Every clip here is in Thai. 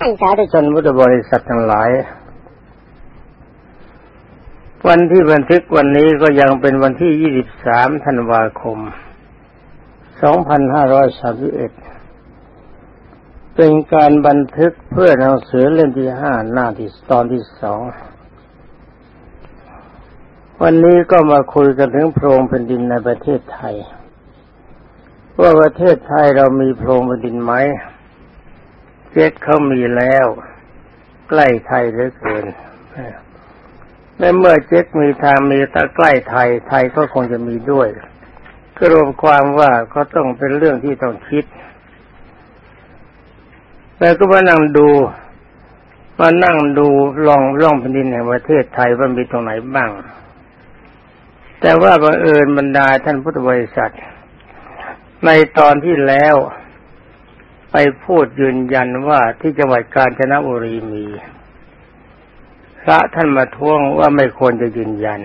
สาธุชนพุทธบริษัททั้งหลาย วันที่บันทึกวันนี้ก็ยังเป็นวันที่ 23 ธันวาคม 2531 เป็นการบันทึกเพื่อหนังสือเล่มที่ห้าหน้าที่ตอนที่สอง วันนี้ก็มาคุยกันถึงโพรงแผ่นดินในประเทศไทย ว่าประเทศไทยเรามีโพรงแผ่นดินไหม เจ็ดเขามีแล้ว ใกล้ไทยเหลือเกินในเมื่อเจ็ดมีทางมีตะใกล้ไทย ไทยก็คงจะมีด้วยก็รวมความว่าก็ต้องเป็นเรื่องที่ต้องคิด แล้วก็มานั่งดูมานั่งดูลองร่องแผ่นดินแห่งประเทศไทยว่ามีตรงไหนบ้าง แต่ว่าบังเอิญบรรดาท่านพุทธบริษัท ในตอนที่แล้ว ไปพูดยืนยันว่าที่จังหวัดกาญจนบุรีมี พระท่านมาท้วงว่าไม่ควรจะยืนยัน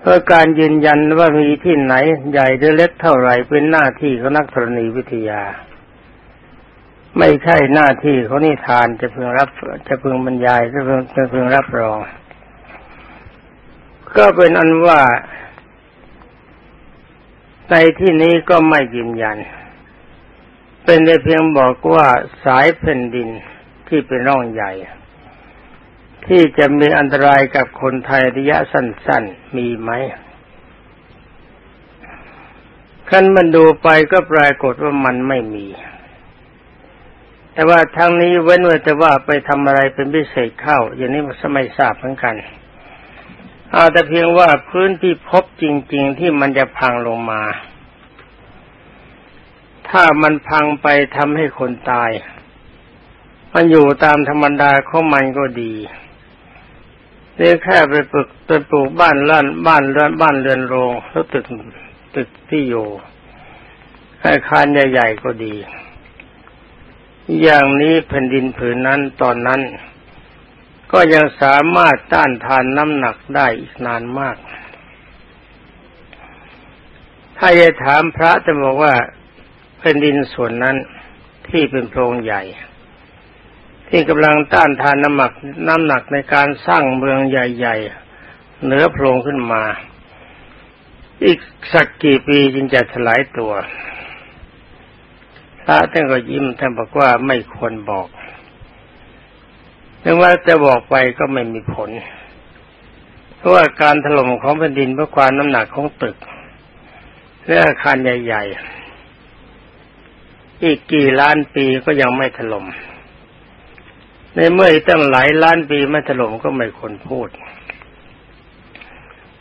เพราะการยืนยันว่ามีที่ไหนใหญ่หรือเล็กเท่าไหร่เป็นหน้าที่ของนักธรณีวิทยา ไม่ใช่หน้าที่เขานิทานจะพึงรับ จะพึงบรรยายจะพึงจะพึงรับรอง ก็เป็นอันว่าในที่นี้ก็ไม่ยืนยัน เป็นได้เพียงบอกว่าสายแผ่นดินที่เป็นร่องใหญ่ ที่จะมีอันตรายกับคนไทยระยะสั้น ๆ มีไหมขั้นมันดูไปก็ปรากฏว่ามันไม่มี แต่ว่าทางนี้เว้นไว้แต่ว่าไปทำอะไรเป็นพิเศษเข้า อย่างนี้มันไม่ทราบเหมือนกันเอาแต่เพียงว่าพื้นที่พบจริง ๆ ที่มันจะพังลงมา ถ้ามันพังไปทำให้คนตาย มันอยู่ตามธรรมดาของมันก็ดีนี่แค่ไปปลูกไปปลูกบ้านล้านบ้านเรือนบ้านเรือนโรงแล้วตึกตึกที่อยู่อาคารใหญ่ๆก็ดี อย่างนี้แผ่นดินผืนนั้นตอนนั้น ก็ยังสามารถต้านทานน้ำหนักได้อีกนานมาก ถ้าจะถามพระจะบอกว่า แผ่นดินส่วนนั้นที่เป็นโพรงใหญ่ ที่กำลังต้านทานน้ำหนักน้ำหนักในการสร้างเมืองใหญ่ๆเหนือโพรงขึ้นมา อีกสักกี่ปีจึงจะถลายตัวพระท่านก็ยิ้มท่านบอกว่าไม่ควรบอกถึงว่าจะบอกไปก็ไม่มีผล เพราะว่าการถล่มของแผ่นดินเพราะความน้ำหนักของตึกและอาคารใหญ่ ๆ อีกกี่ล้านปีก็ยังไม่ถลม่มในเมื่อตั้งหลายล้านปีไม่ถล่มก็ไม่ควรพูด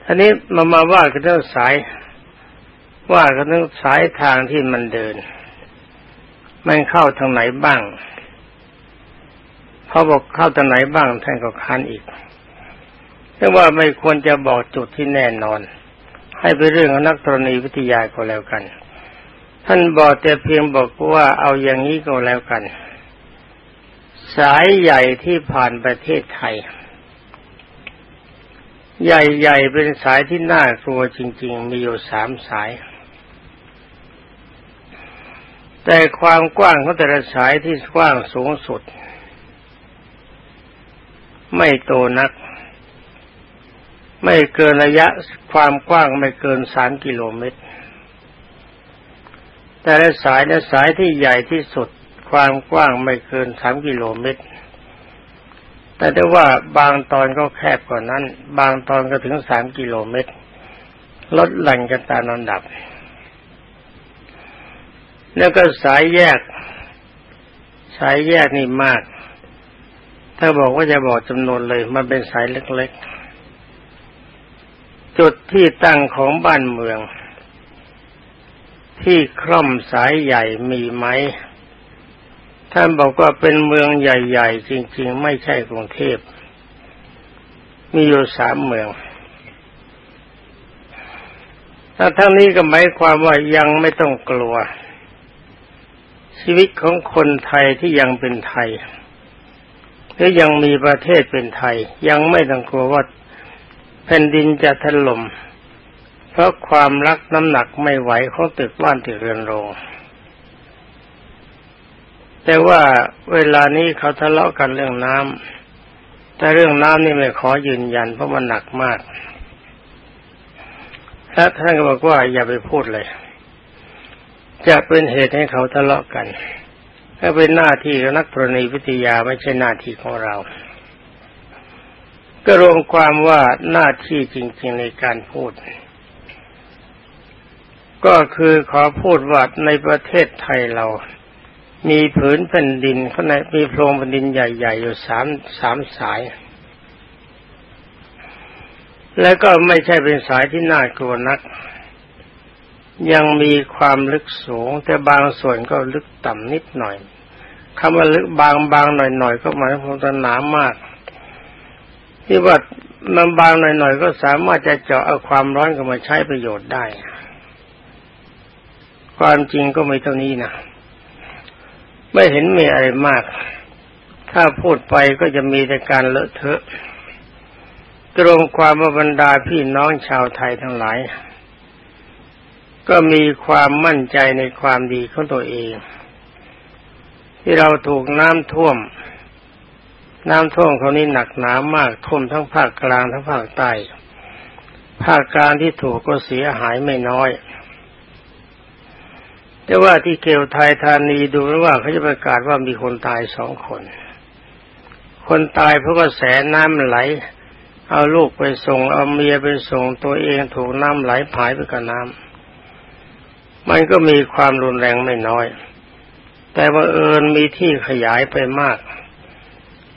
ทีนี้มามาว่ากันเรื่องสาย ว่ากันเรื่องสายทางที่มันเดิน มันเข้าทางไหนบ้างเขาบอกเข้าทางไหนบ้างท่านก็ค้านอีกแต่ว่าไม่ควรจะบอกจุดที่แน่นอน ให้ไปเรื่องของนักธรณีวิทยาก็แล้วกัน ท่านบอกแต่เพียงบอกว่าเอาอย่างนี้ก็แล้วกัน สายใหญ่ที่ผ่านประเทศไทย ใหญ่ๆเป็นสายที่น่ากลัวจริง ๆ มีอยู่สามสาย แต่ความกว้างของแต่ละสายที่กว้างสูงสุด ไม่โตนัก ไม่เกินระยะความกว้างไม่เกินสามกิโลเมตร แต่ละสายและสายที่ใหญ่ที่สุดความกว้างไม่เกินสามกิโลเมตร แต่ได้ว่าบางตอนก็แคบกว่านั้น บางตอนก็ถึงสามกิโลเมตร ลดหลั่นกันตามลำดับ แล้วก็สายแยก สายแยกนี่มาก ถ้าบอกว่าจะบอกจำนวนเลย มันเป็นสายเล็กๆ จุดที่ตั้งของบ้านเมือง ที่คล่อมสายใหญ่มีไหม ท่านบอกว่าเป็นเมืองใหญ่ ๆ จริง ๆ ไม่ใช่กรุงเทพ มีอยู่สามเมืองถ้าทั้งนี้ก็หมายความว่ายังไม่ต้องกลัว ชีวิตของคนไทยที่ยังเป็นไทยหรือยังมีประเทศเป็นไทย ยังไม่ต้องกลัวว่าแผ่นดินจะถล่ม เพราะความรักน้ำหนักไม่ไหวของตึกบ้านตึกเรือนโรงแต่ว่าเวลานี้เขาทะเลาะกันเรื่องน้ำแต่เรื่องน้ำนี่ไม่ขอยืนยันเพราะมันหนักมากและท่านก็บอกว่าอย่าไปพูดเลย จะเป็นเหตุให้เขาทะเลาะกันถ้าเป็นหน้าที่ของนักธรณีวิทยาไม่ใช่หน้าที่ของเรา ก็รวมความว่าหน้าที่จริง ๆในการพูด ก็คือขอพูดว่าในประเทศไทยเรา มีผืนแผ่นดินข้างในมีโพรงแผ่นดินใหญ่ๆ อยู่สามสามสาย แล้วก็ไม่ใช่เป็นสายที่น่ากลัวนัก ยังมีความลึกสูง แต่บางส่วนก็ลึกต่ำนิดหน่อยคำว่าลึกบางบางหน่อยหน่อยก็หมายความว่าหนามาก ที่ว่ามันบางหน่อยหน่อยก็สามารถจะเจาะเอาความร้อนเข้ามาใช้ประโยชน์ได้ ความจริงก็ไม่เท่านี้นะไม่เห็นมีอะไรมาก ถ้าพูดไปก็จะมีแต่การเลอะเทอะ ตรงความบรรดาพี่น้องชาวไทยทั้งหลาย ก็มีความมั่นใจในความดีของตัวเอง ที่เราถูกน้ำท่วม น้ำท่วมเขานี้หนักหนามากท่วมทั้งภาคกลางทั้งภาคใต้ภาคกลางที่ถูกก็เสียหายไม่น้อย แต่ว่าที่เกลไทยธานีดูว่าเขาจะประกาศว่ามีคนตายสองคน คนตายเพราะว่าแสน้ำไหล เอาลูกไปส่ง เอาเมียไปส่งตัวเองถูกน้ำไหลผายไปกับน้ำมันก็มีความรุนแรงไม่น้อย แต่ว่าเอิญมีที่ขยายไปมาก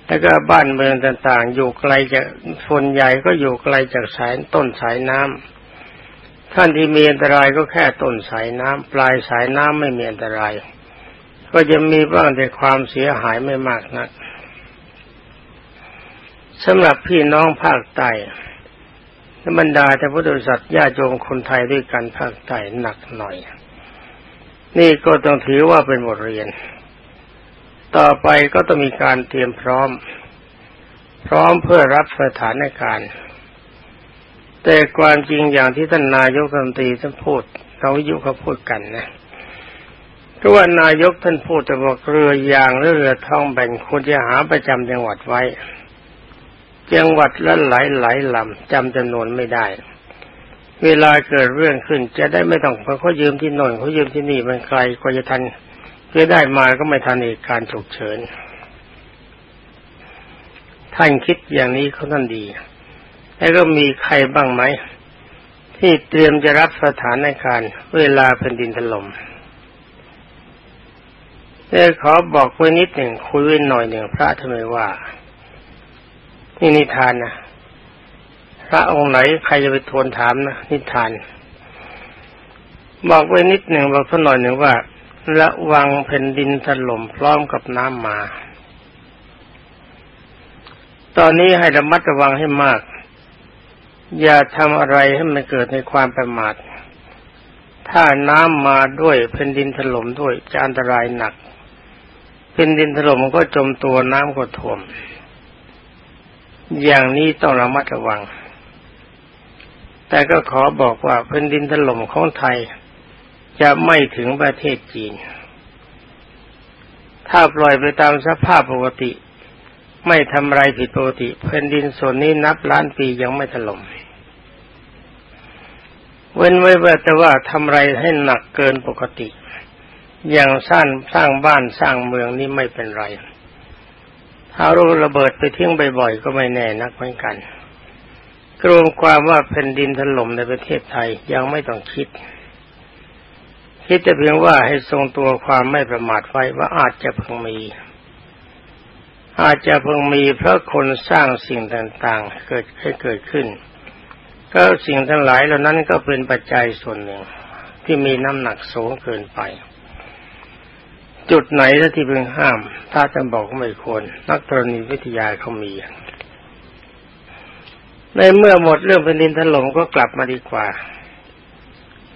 แล้วก็บ้านเมืองต่างๆ อยู่ไกลจากส่วนใหญ่ก็อยู่ไกลจากสายต้นสายน้ำ ท่านที่มีอันตรายก็แค่ต้นสายน้ำปลายสายน้ำไม่มีอันตราย ก็จะมีบ้างแต่ความเสียหายไม่มากนักสำหรับพี่น้องภาคใต้บรรดาแต่พุทธศาสนาญาโยมคนไทยด้วยกันภาคใต้หนักหน่อย นี่ก็ต้องถือว่าเป็นบทเรียน ต่อไปก็ต้องมีการเตรียมพร้อม พร้อมเพื่อรับสถานการณ์ แต่ความจริงอย่างที่ท่านนายกรัฐมนตรีท่านพูดเขายุเขาพูดกันนะก็ว่านายกท่านพูดแต่บอกเรือยางหรือเรือท่องแบ่งควรจะหาประจำจังหวัดไว้ จังหวัดละหลายหลายลำจำจำนวนไม่ได้ เวลาเกิดเรื่องขึ้นจะได้ไม่ต้องเขายืมที่โน่นเขายืมที่นี่มันไกลกว่าจะทันเพื่อได้มาก็ไม่ทันเหตุการณ์ฉุกเฉินท่านคิดอย่างนี้เขาท่านดี แล้วก็มีใครบ้างไหมที่เตรียมจะรับสถานการณ์เวลาแผ่นดินถลม่มแต่ขอบอกไว้นิดหนึ่งคุยไว้หน่อยหนึ่งพระทำไมว่านี่นิทานนะพระองค์ไหนใครจะไปทวนถามนะนิทาน บอกไว้นิดหนึ่งบอกสักหน่อยหนึ่งว่า ระวังแผ่นดินถล่มพร้อมกับน้ำมา ตอนนี้ให้ระมัดระวังให้มาก อย่าทำอะไรให้มันเกิดในความประมาท ถ้าน้ำมาด้วยแผ่นดินถล่มด้วยจะอันตรายหนักแผ่นดินถล่มก็จมตัวน้ำก็ท่วม อย่างนี้ต้องระมัดระวัง แต่ก็ขอบอกว่าแผ่นดินถล่มของไทย จะไม่ถึงประเทศจีน ถ้าปล่อยไปตามสภาพปกติไม่ทำอะไรผิดปกติแผ่นดินส่วนนี้นับล้านปียังไม่ถล่ม เว้นไว้แต่ว่าทำไรให้หนักเกินปกติ อย่างสร้างสร้างบ้านสร้างเมืองนี่ไม่เป็นไรถ้าลูกระเบิดไปทิ้งบ่อยๆก็ไม่แน่นักเหมือนกันรวมความว่าแผ่นดินถล่มในประเทศไทยยังไม่ต้องคิด คิดแต่เพียงว่าให้ทรงตัวความไม่ประมาทไว้ว่าอาจจะเพิ่งมี อาจจะเพิ่งมีเพราะคนสร้างสิ่งต่างๆ เกิดให้เกิดขึ้น ก็สิ่งทั้งหลายเหล่านั้นก็เป็นปัจจัยส่วนหนึ่ง ที่มีน้ำหนักสูงเกินไป จุดไหนที่เป็นห้าม ถ้าจะบอกไม่ควรนักธรณีวิทยาเขามี ในเมื่อหมดเรื่องแผ่นดินถล่มก็กลับมาดีกว่า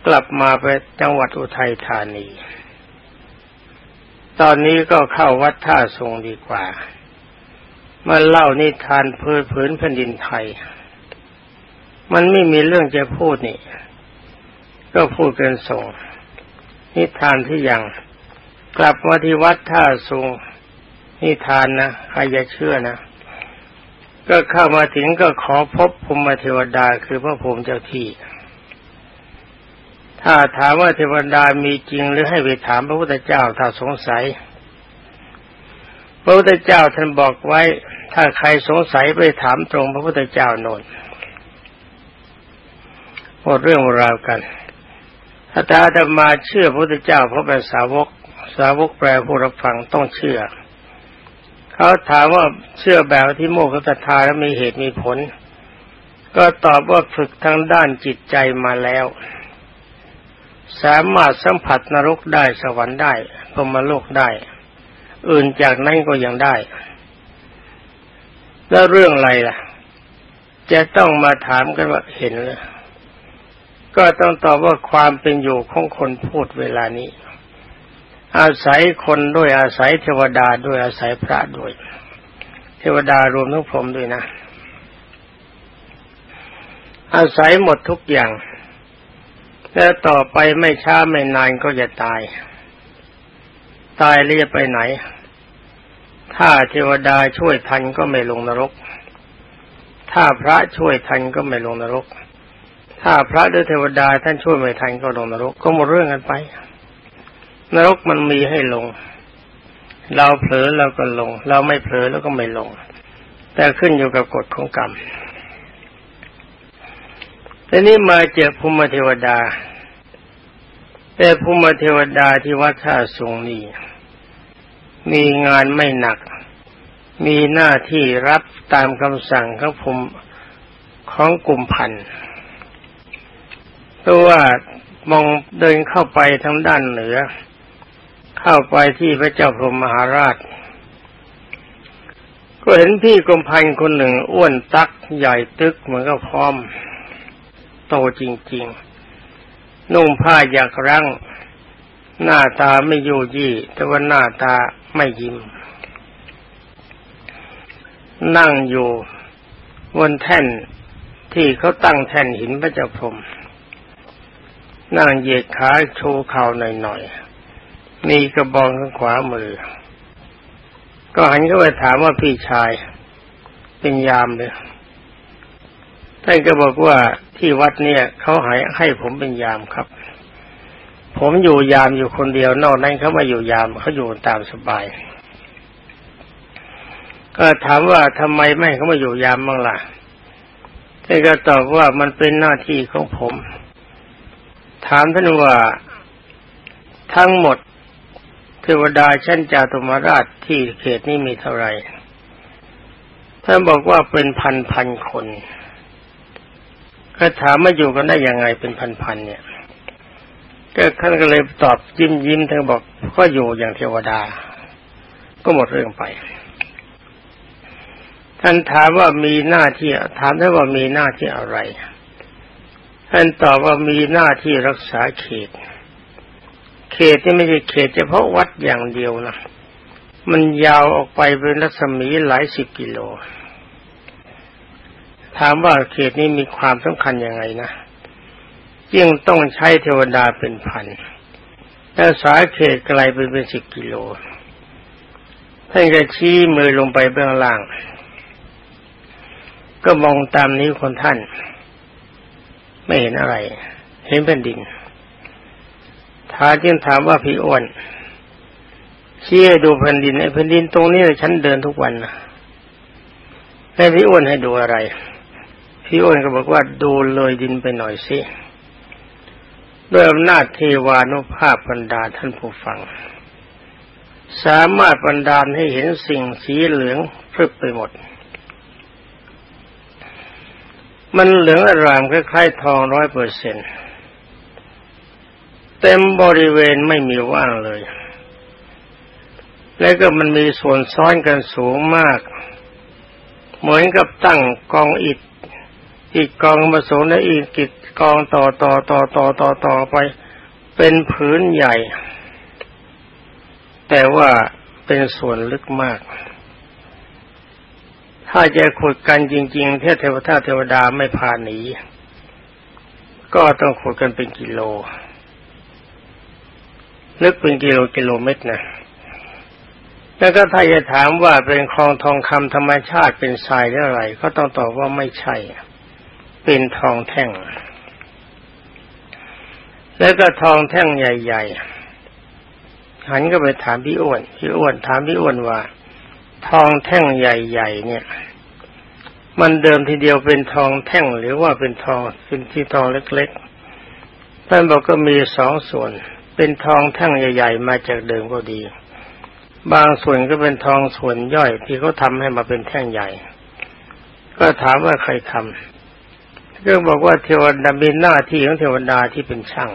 กลับมาไปจังหวัดอุทัยธานี ตอนนี้ก็เข้าวัดท่าทรงดีกว่ามาเล่านิทานเพื่อผืนแผ่นดินไทย มันไม่มีเรื่องจะพูดนี่ ก็พูดเกันส่ง นิทานที่ยัง กลับมาที่วัดท่าสุงนิทานนะใครจะเชื่อนะ ก็เข้ามาถึงก็ขอพบภูมิเทวดาคือพระภูมิเจ้าที่ ถ้าถามว่าเทวดามีจริงหรือให้ไปถามพระพุทธเจ้าถ้าสงสัย พระพุทธเจ้าท่านบอกไว้ ถ้าใครสงสัยไปถามตรงพระพุทธเจ้าโน่น หมดเรื่องราวกันถ้าตาจะมาเชื่อพระพุทธเจ้าเพราะเป็นสาวก สาวกแปลผู้รับฟังต้องเชื่อ เขาถามว่าเชื่อแบบที่โมกขตาแล้วมีเหตุมีผล ก็ตอบว่าฝึกทางด้านจิตใจมาแล้ว สามารถสัมผัสนรกได้สวรรค์ได้พรมโลกได้ อื่นจากนั้นก็ยังได้ แล้วเรื่องอะไรล่ะ จะต้องมาถามกันว่าเห็นเลย ก็ต้องตอบว่าความเป็นอยู่ของคนพูดเวลานี้ อาศัยคนด้วยอาศัยเทวดาด้วยอาศัยพระด้วย เทวดารวมทั้งพรหมด้วยนะ อาศัยหมดทุกอย่าง แล้วต่อไปไม่ช้าไม่นานก็จะตาย ตายเรียไปไหน ถ้าเทวดาช่วยทันก็ไม่ลงนรก ถ้าพระช่วยทันก็ไม่ลงนรก ถ้าพระหรือเทวดาท่านช่วยไม่ทันก็ลงนรกก็หมดเรื่องกันไป นรกมันมีให้ลง เราเผลอเราก็ลง เราไม่เผลอแล้วก็ไม่ลง แต่ขึ้นอยู่กับกฎของกรรมแต่นี้มาเจอภูมิเทวดา แต่ภูมิเทวดาที่วัดท่าสุงนี้มีงานไม่หนัก มีหน้าที่รับตามคำสั่งของภูมิของกลุ่มพันเพราะว่ามองเดินเข้าไปทางด้านเหนือ เข้าไปที่พระเจ้าพรหมมหาราช ก็เห็นพี่กรมพันคนหนึ่งอ้วนตักใหญ่ตึกเหมือนกับพร้อม โตจริง ๆ นุ่งผ้าอยากรังหน้าตาไม่ยู่ยี่ แต่ว่าหน้าตาไม่ยิ้ม นั่งอยู่บนแท่นที่เขาตั้งแท่นหินพระเจ้าพรหม นั่งเหยียดขาโชว์เข่าหน่อยๆมีกระบองข้างขวามือ ก็หันเข้าไปถามว่าพี่ชายเป็นยามเลยท่านก็บอกว่าที่วัดเนี่ยเขาหายให้ผมเป็นยามครับ ผมอยู่ยามอยู่คนเดียวนอกนั้นเขามาอยู่ยามเขาอยู่ตามสบาย ก็ถามว่าทำไมไม่เขามาอยู่ยามบ้างล่ะท่านก็ตอบว่ามันเป็นหน้าที่ของผม ถามท่านว่าทั้งหมดเทวดาชั้นจาตุมาราชที่เขตนี้มีเท่าไหร่ท่านบอกว่าเป็นพันพันคน ก็ถามมาอยู่กันได้ยังไงเป็นพันพันเนี่ยก็ท่านก็เลยตอบยิ้มยิ้มท่านบอกก็อยู่อย่างเทวดา ก็หมดเรื่องไป ท่านถามว่ามีหน้าที่ถามท่านว่ามีหน้าที่อะไร ท่านตอบว่ามีหน้าที่รักษาเขต เขตนี่ไม่ใช่เขตเฉพาะวัดอย่างเดียวนะ มันยาวออกไปเป็นรัศมีหลายสิบกิโล ถามว่าเขตนี้มีความสำคัญยังไงนะยิ่งต้องใช้เทวดาเป็นพันแล้วสาเขตไกลไปเป็นสิบกิโล ท่านก็ชี้มือลงไปเบื้องล่าง ก็มองตามนี้คนท่าน ไม่เห็นอะไร เห็นแผ่นดินถาจึงถามว่าพี่อ้วนชี้ให้ดูแผ่นดินไอ้แผ่นดินตรงนี้ฉันเดินทุกวันนะแม่พี่อ้วนให้ดูอะไร พี่อ้วนก็บอกว่าดูเลยดินไปหน่อยสิด้วยอำนาจเทวานุภาพบรรดาท่านผู้ฟัง สามารถบรรดาให้เห็นสิ่งสีเหลืองพรึบไปหมด มันเหลืองอารามคล้ายๆทองร้อยเปอร์เซ็นต์เต็มบริเวณไม่มีว่างเลย แล้วก็มันมีส่วนซ้อนกันสูงมาก เหมือนกับตั้งกองอิฐอีกกองมาสมในอีกกิจกองต่อต่อต่อต่อต่อต่อไป เป็นผืนใหญ่ แต่ว่าเป็นส่วนลึกมาก ถ้าจะขุดกันจริง ๆ เทพเทวทาเทวดาไม่พาหนี ก็ต้องขุดกันเป็นกิโลลึกเป็นกิโลกิโลเมตรนะแล้วก็ถ้าจะถามว่าเป็นคลองทองคำธรรมชาติเป็นทรายหรืออะไร ก็ต้องตอบว่าไม่ใช่ เป็นทองแท่ง แล้วก็ทองแท่งใหญ่ๆหันก็ไปถามพี่อ้วนพี่อ้วนถามพี่อ้วนว่า ทองแท่งใหญ่ ๆ เนี่ย มันเดิมทีเดียวเป็นทองแท่งหรือว่าเป็นทองเป็นที่ทองเล็กๆท่านบอกก็มีสองส่วน เป็นทองแท่งใหญ่ๆ มาจากเดิมก็ดี บางส่วนก็เป็นทองส่วนย่อยที่เขาทาให้มาเป็นแท่งใหญ่ ก็ถามว่าใครทำเรื่องบอกว่าเทวดามีหน้าที่ของเทวดาที่เป็นช่าง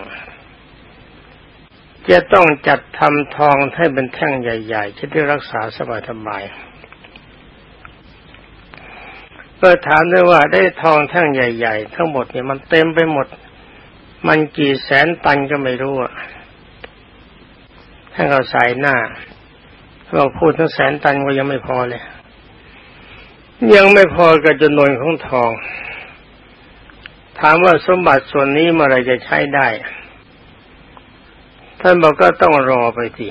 จะต้องจัดทำทองให้เป็นแท่งใหญ่ ๆ จะได้รักษาสบายสบาย ก็ถามด้วยว่าได้ทองแท่งใหญ่ ๆ ทั้งหมดเนี่ยมันเต็มไปหมด มันกี่แสนตันก็ไม่รู้อะท่านก็ใส่หน้าเราพูดทั้งแสนตันก็ยังไม่พอเลย ยังไม่พอกับจำนวนของทอง ถามว่าสมบัติส่วนนี้เมื่อไรจะใช้ได้ ท่านบอกก็ต้องรอไปที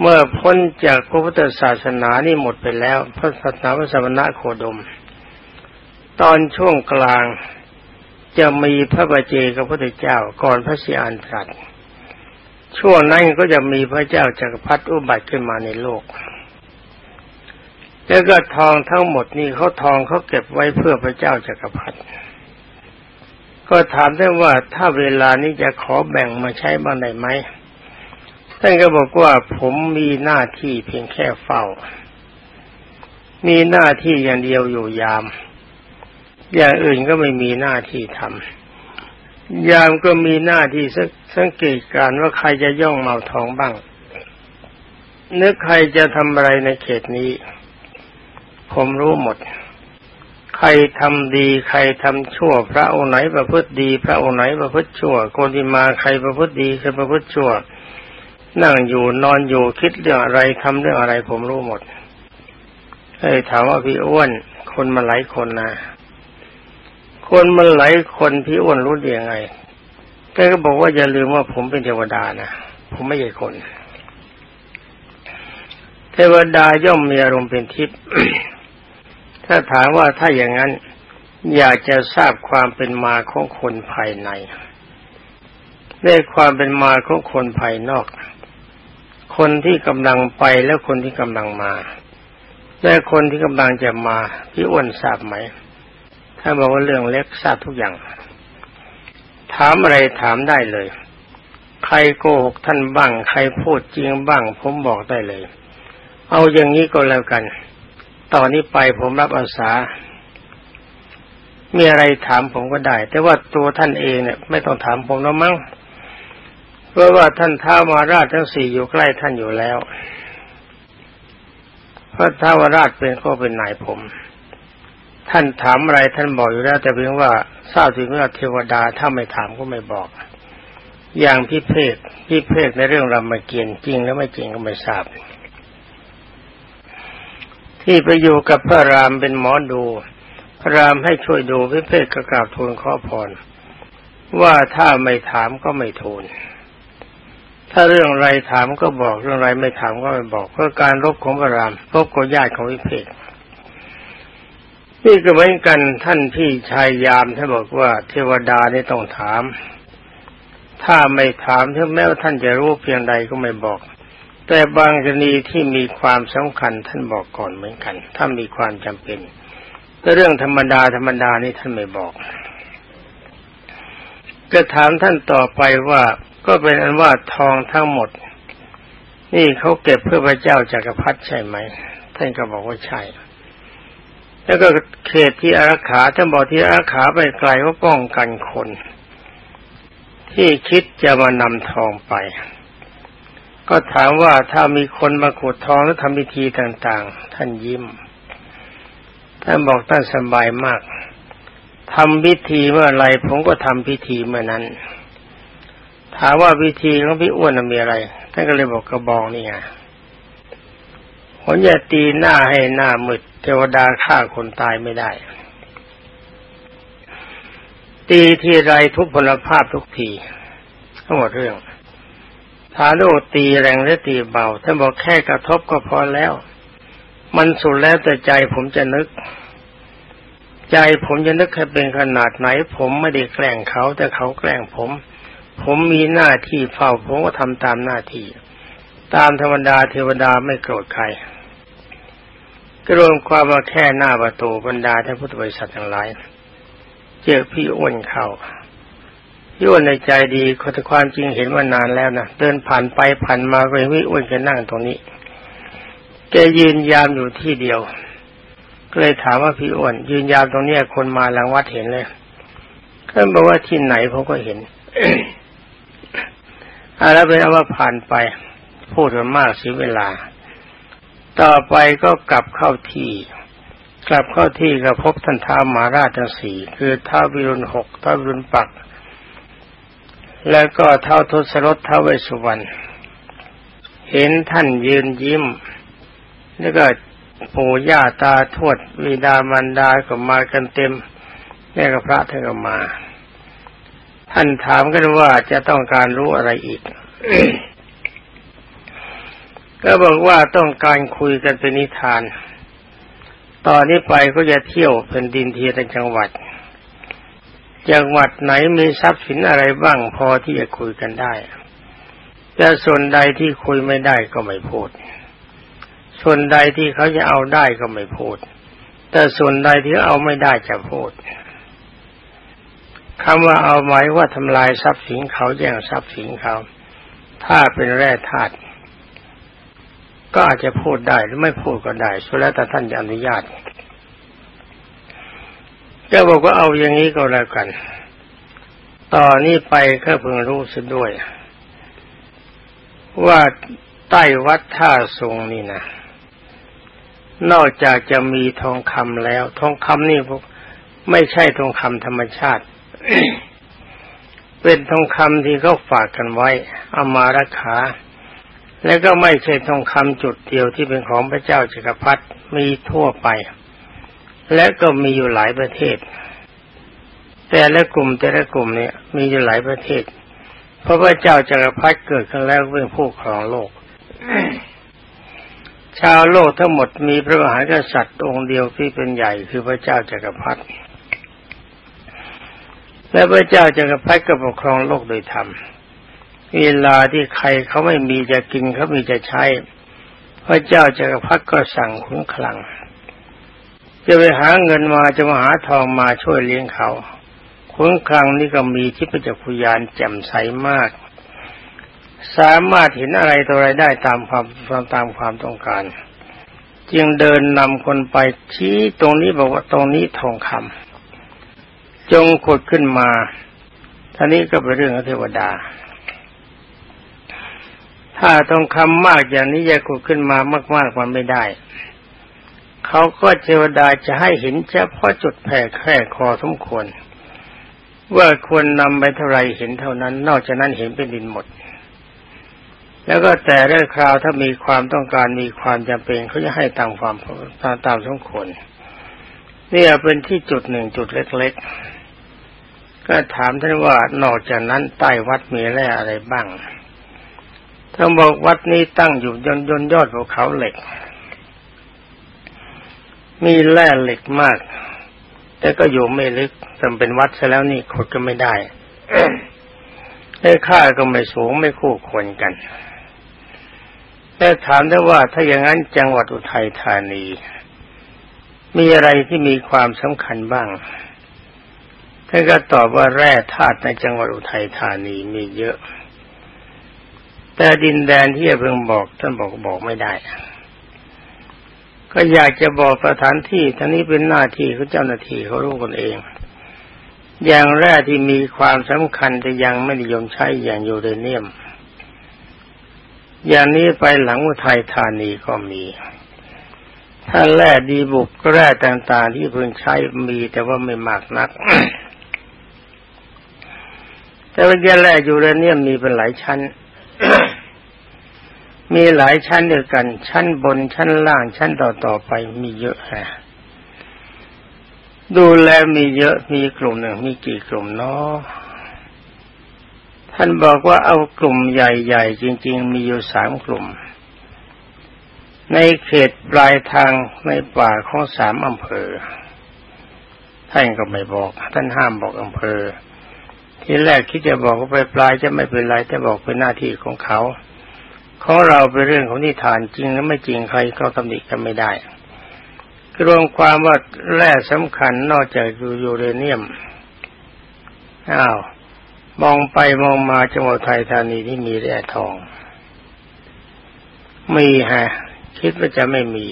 เมื่อพ้นจากพระพุทธศาสนานี่หมดไปแล้ว พระศาสนาพระสมณะโคดม ตอนช่วงกลางจะมีพระบาเจกับพระพุทธเจ้าก่อนพระสีอานตรัสช่วงนั้นก็จะมีพระเจ้าจักรพรรดิอุบัติขึ้นมาในโลก แล้วก็ทองทั้งหมดนี่เขาทองเขาเก็บไว้เพื่อพระเจ้าจักรพรรดิก็ถามได้ว่าถ้าเวลานี้จะขอแบ่งมาใช้บ้างได้ไหม ท่านก็บอกว่าผมมีหน้าที่เพียงแค่เฝ้า มีหน้าที่อย่างเดียวอยู่ยาม อย่างอื่นก็ไม่มีหน้าที่ทำยามก็มีหน้าที่สังเกตการว่าใครจะย่องเมาทองบ้างนึกใครจะทำอะไรในเขตนี้ ผมรู้หมด ใครทำดี ใครทำชั่ว พระองค์ไหนประพฤติดี พระองค์ไหนประพฤติชั่วคนที่มาใครประพฤติดีใครประพฤติชั่ว นั่งอยู่นอนอยู่คิดเรื่องอะไรทำเรื่องอะไรผมรู้หมดเฮ้ถามว่าพี่อ้วน คนมาหลายคนนะคนมันหลายคนพี่อ้วนรู้ได้ยังไงแกก็บอกว่าอย่าลืมว่าผมเป็นเทวดานะผมไม่ใช่คน เทวดาย่อมมีอารมณ์เป็นทิพย์ถ้าถามว่าถ้าอย่างนั้น อยากจะทราบความเป็นมาของคนภายในในความเป็นมาของคนภายนอก คนที่กำลังไปและคนที่กำลังมา และคนที่กำลังจะมาพี่อ้วนทราบไหม ถ้าบอกว่าเรื่องเล็กทราบทุกอย่าง ถามอะไรถามได้เลย ใครโกหกท่านบ้าง ใครพูดจริงบ้าง ผมบอกได้เลย เอาอย่างนี้ก็แล้วกัน ตอนนี้ไปผมรับอาสา มีอะไรถามผมก็ได้ แต่ว่าตัวท่านเองเนี่ย ไม่ต้องถามผมแล้วมั้ง เพราะว่าท่านท้ามาราชทั้งสี่อยู่ใกล้ท่านอยู่แล้วเพราะท้าวราชเป็นก็เป็นนายผม ท่านถามอะไรท่านบอกอยู่แล้ว แต่เพียงว่าทราบถึงว่าเทวดาถ้าไม่ถามก็ไม่บอก อย่างพิเพกพิเพกในเรื่องรามเกียรติจริงแล้วไม่จริงก็ไม่ทราบ ที่ไปอยู่กับพระรามเป็นหมอดู พระรามให้ช่วยดูพิเพกกระกราบทูลขอพรว่าถ้าไม่ถามก็ไม่ทูล ถ้าเรื่องอะไรถามก็บอกเรื่องไรไม่ถามก็ไม่บอก เพื่อการรบของพระรามรบกับญาติของวิเพกนี่ก็เหมือนกันท่านพี่ชายยามท่านบอกว่าเทวดานี่ต้องถาม ถ้าไม่ถามถึงแม้ว่าท่านจะรู้เพียงใดก็ไม่บอก แต่บางกรณีที่มีความสำคัญท่านบอกก่อนเหมือนกัน ถ้ามีความจำเป็นแต่เรื่องธรรมดาธรรมดานี่ท่านไม่บอก จะถามท่านต่อไปว่า ก็เป็นอันว่าทองทั้งหมด นี่เขาเก็บเพื่อพระเจ้าจากักรพรรดิใช่ไหมท่านก็บอกว่าใช่ แล้วก็เขตที่อารักขาท่านบอกที่อารักขาไปไกลว่าป้องกันคน ที่คิดจะมานำทองไป ก็ถามว่าถ้ามีคนมาขุดทองแล้วทำพิธีต่างๆ ท่านยิ้ม ท่านบอกท่านสบายมากทำพิธีเมื่อไรผมก็ทำพิธีเมื่อนั้น ถามว่าพิธีของพี่อ้วนมีอะไรท่านก็เลยบอกกระบองนี่ไงผมจะตีหน้าให้หน้ามืดเทวดาฆ่าคนตายไม่ได้ ตีทีไรทุกพลภาพทุกทีทั้งหมดเรื่องถามโอตีแรงหรือตีเบาท่านบอกแค่กระทบก็พอแล้ว มันสุดแล้วแต่ใจผมจะนึก ใจผมจะนึกให้เป็นขนาดไหน ผมไม่ได้แกล้งเขาแต่เขาแกล้งผม ผมมีหน้าที่เฝ้าผมก็ทำตามหน้าที่ ตามธรรมดาเทวดาไม่โกรธใครก็รวมความมาแค่หน้าประตูบรรดาท่านพุทธบริษัททั้งหลาย เจอพี่อ้วนเข้าพี่อ้วนในใจดีเขาแต่ความจริงเห็นว่านานแล้วนะเดินผ่านไปผ่านมาไปพี่อ้วนจะนั่งตรงนี้แกยืนยามอยู่ที่เดียว ก็เลยถามว่าพี่อ้วนยืนยามตรงเนี้ยคนมาหลังวัดเห็นเลยก็บอกว่าที่ไหนเขาก็เห็น อาแล้วเป็นเอาว่าผ่านไป พูดกันมากเสียเวลา ต่อไปก็กลับเข้าที่ กลับเข้าที่ก็พบท่านท้ามาราชทั้งสี่คือท้าวิรุณหกท้าวิรุณปัก แล้วก็เท้าทศรถท้าเวสุวรรณเห็นท่านยืนยิ้ม แล้วก็ปู่ย่าตาทวดวิดามันดาก็มากันเต็มแม่กับพระท่านก็มา ท่านถามกันว่าจะต้องการรู้อะไรอีก ก็บอกว่าต้องการคุยกันเป็นนิทาน ตอนนี้ไปก็จะเที่ยวเป็นดินเทียนจังหวัด จังหวัดไหนมีทรัพย์สินอะไรบ้างพอที่จะคุยกันได้ แต่ส่วนใดที่คุยไม่ได้ก็ไม่พูด ส่วนใดที่เขาจะเอาได้ก็ไม่พูด แต่ส่วนใดที่เอาไม่ได้จะพูด คำว่าเอาหมายว่าทำลายทรัพย์สินเขาแย่งทรัพย์สินเขา ถ้าเป็นแร่ธาตุก็อาจจะพูดได้หรือไม่พูดก็ได้สุดแล้วแต่ท่านจะอนุญาตก็บอกว่าเอาอย่างนี้ก็แล้วกัน ต่อนนี้ไปก็เพิ่งรู้สึกด้วย ว่าใต้วัดท่าทรงนี่นะนอกจากจะมีทองคำแล้ว ทองคำนี่ไม่ใช่ทองคำธรรมชาติ เป็นทองคำที่เขาฝากกันไว้เอามารักษาและก็ไม่ใช่ทองคำจุดเดียวที่เป็นของพระเจ้าจักรพรรดิมีทั่วไป และก็มีอยู่หลายประเทศ แต่ละกลุ่มแต่ละกลุ่มเนี่ยมีอยู่หลายประเทศ เพราะพระเจ้าจักรพรรดิเกิดขึ้นแล้วเป็นผู้ครองโลก ชาวโลกทั้งหมดมีพระมหากษัตริย์องค์เดียวที่เป็นใหญ่คือพระเจ้าจักรพรรดิ และพระเจ้าจักรพรรดิก็ปกครองโลกโดยธรรมเวลาที่ใครเขาไม่มีจะกินเขามีจะใช้ พระเจ้าจักรพรรดิก็สั่งขุนคลัง จะไปหาเงินมาจะมาหาทองมาช่วยเลี้ยงเขาขุนคลังนี่ก็มีที่ประจักษ์พยานแจ่มใสมาก สามารถเห็นอะไรตัวอะไรได้ตามความตามความต้องการ จึงเดินนำคนไปชี้ตรงนี้บอกว่าตรงนี้ทองคำ จงขุดขึ้นมาท่านี้ก็เป็นเรื่องเทวดา ถ้าทองคำมากอย่างนี้จะขุดขึ้นมามากๆมันไม่ได้เขาก็เทวดาจะให้เห็นเฉพาะจุดแผ่แค่คอสมควร ว่าควรนำไปเท่าไรเห็นเท่านั้น นอกจากนั้นเห็นเป็นดินหมด แล้วก็แต่เรื่องคราวถ้ามีความต้องการมีความจำเป็นเขาจะให้ตามความตามตามสมควรนี่เป็นที่จุดหนึ่งจุดเล็กๆ ก็ถามท่านว่านอกจากนั้นใต้วัดมีแร่อะไรบ้างท่านบอกวัดนี้ตั้งอยู่ยนยนยอดภูเขาเหล็ก มีแร่เหล็กมาก แต่ก็อยู่ไม่ลึกจำเป็นวัดซะแล้วนี่ขุดก็ไม่ได้ได้ค่าก็ไม่สูงไม่คู่ควรกัน แต่ถามได้ว่าถ้าอย่างนั้นจังหวัดอุทัยธานี มีอะไรที่มีความสำคัญบ้าง ท่านก็ตอบว่าแร่ธาตุในจังหวัดอุทัยธานีมีเยอะ แต่ดินแดนที่เพิ่งบอกท่านบอกบอกไม่ได้ ก็อยากจะบอกสถานที่ท่านี้เป็นหน้าที่ของเจ้าหน้าที่เขารู้กันเอง อย่างแรกที่มีความสำคัญแต่ยังไม่นิยมใช้อย่างยูเรเนียม อย่างนี้ไปหลังอุทัยธานีก็มีถ้าแร่ดีบุกแร่ต่างๆที่เพิ่งใช้มีแต่ว่าไม่มากนัก แต่ว่าแร่ยูเรเนียมมีเป็นหลายชั้น มีหลายชั้นเดียวกัน ชั้นบนชั้นล่างชั้นต่อต่อไปมีเยอะฮะดูแลมีเยอะมีกลุ่มหนึ่งมีกี่กลุ่มเนาะท่านบอกว่าเอากลุ่มใหญ่ๆ จริง ๆ มีอยู่สามกลุ่ม ในเขตปลายทางในป่าของสามอำเภอ ท่านก็ไม่บอก ท่านห้ามบอกอำเภอ ที่แรกคิดจะบอกว่าไปปลายจะไม่เป็นไรแต่บอกเป็นหน้าที่ของเขาของเราเป็นเรื่องของนิทานจริงและไม่จริงใครก็ตำหนิกันไม่ได้รวมความว่าแร่สำคัญนอกจากยูเรเนียมอ้าวมองไปมองมาจังหวัดไทยธานีที่มีแร่ทอง มีฮะคิดว่าจะไม่มี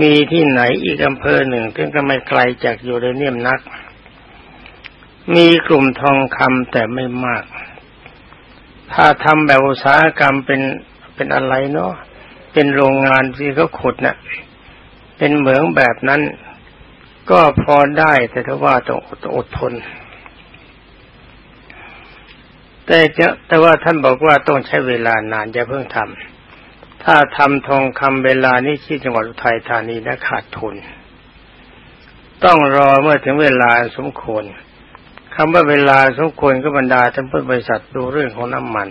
มีที่ไหนอีกอำเภอหนึ่งซึ่งก็ไม่ไกลจากยูเรเนียมนัก มีกลุ่มทองคำแต่ไม่มาก ถ้าทำแบบอุตสาหกรรมเป็นเป็นอะไรเนาะเป็นโรงงานที่เขาขุดนะ่ะเป็นเหมืองแบบนั้น ก็พอได้แต่ถ้าว่าต้องอดทน แต่จะแต่ว่าท่านบอกว่าต้องใช้เวลานานจะเพิ่งทำถ้าทำทองคำเวลานี้ที่จังหวัดอุทัยธานีนะขาดทุน ต้องรอเมื่อถึงเวลาสมควร คำว่าเวลาสมควรก็บรรดาท่านผู้บริษัทดูเรื่องของน้ำมัน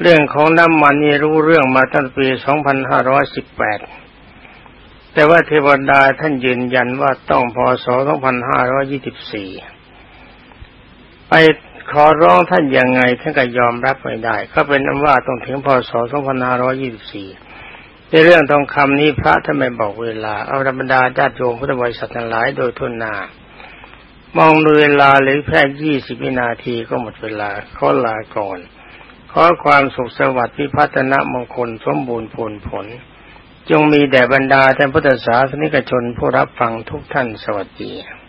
เรื่องของน้ำมันนี่รู้เรื่องมาตั้งปี 2518 แต่ว่าเทวดาท่านยืนยันว่าต้องพศ 2524 ไปขอร้องท่านยังไงท่านก็ยอมรับไม่ได้ ก็เป็นนว่าต้องถึงพศ 2524 ในเรื่องทองคำนี้พระท่านไม่บอกเวลา เอาธรรมดาญาติโยมพุทธบริษัททั้งหลายโดยทุนนา มองดูเวลาหรือแค่ยี่สิบวินาทีก็หมดเวลาขอลาก่อน ขอความสุขสวัสดิ์พิพัฒนมงคลสมบูรณ์ผลผล จงมีแด่บรรดาท่านพุทธศาสนิกชนผู้รับฟังทุกท่านสวัสดี